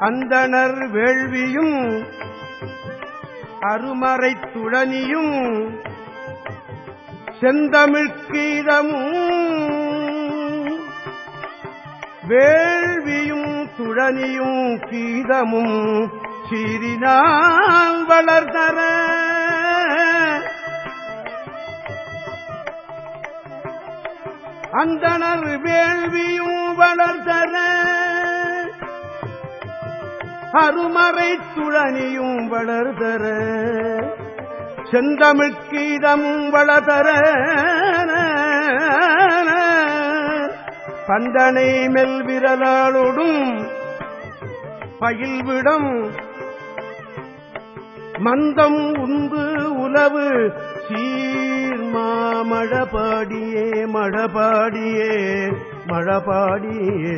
அந்தணர் வேள்வியும் அருமறை துழனியும் செந்தமிழ்கீதமும் வேள்வியும் துழனியும் கீதமும் சீரினால் வளர்தர அந்தணர் வேள்வியும் அருமறை துழனியும் வளர்தர செந்தமிழ்கீதமும் வளதர பந்தனை மெல் விரலாளோடும் பயில்விடம் மந்தம் உந்து உலவு. சீர்மா மழபாடியே மழபாடியே மழபாடியே